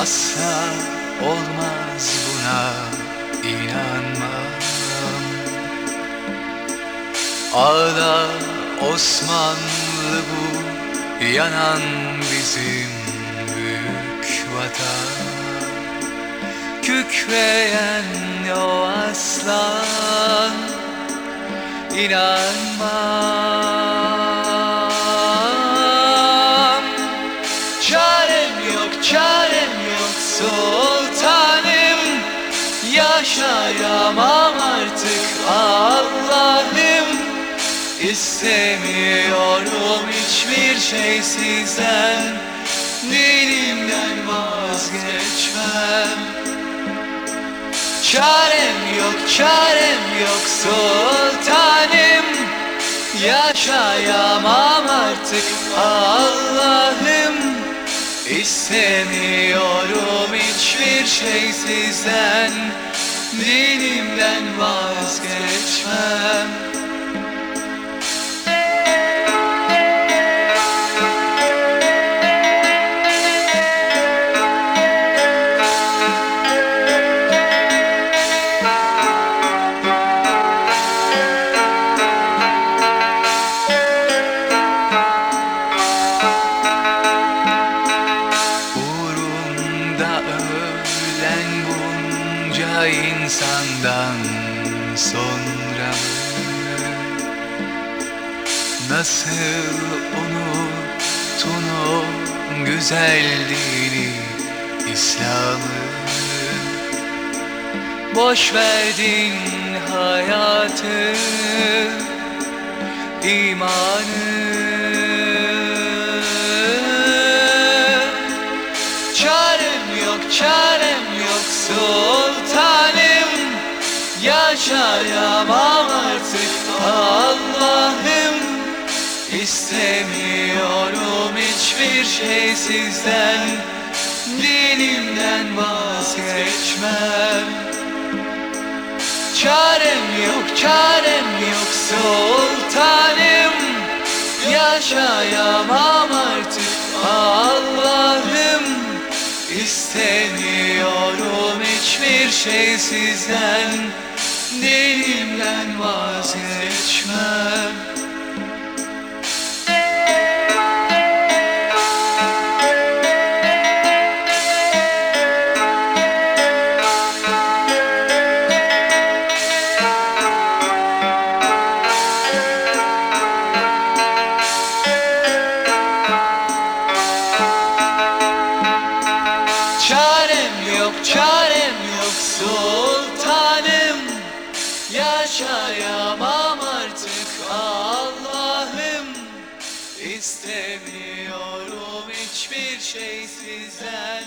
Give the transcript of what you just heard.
Asla olmaz buna inanmam. Ağla Osmanlı bu Yanan bizim büyük vatan. Kükreyen o aslan İnanmam İstemiyorum hiçbir şey sizden. Dilimden vazgeçmem. Çarem yok, çarem yok sultanım. Yaşayamam artık Allah'ım. İstemiyorum hiçbir şey sizden. Dilimden vazgeçmem insandan sonra? Nasıl unuttun o güzelliğini İslam'ı Boş verdin hayatı imanı Çarem yok, çarem yok sultanım Yaşayamam artık. Allah'ım İstemiyorum hiçbir şey sizden. Dilimden vazgeçmem. Çarem yok, çarem yok sultanım. Yaşayamam artık. Allah'ım İstemiyorum hiçbir şey sizden Dilimden vazgeçmem Çarem yok, çarem yok sultanım Yaşayamam artık. Allah'ım İstemiyorum hiçbir şey sizden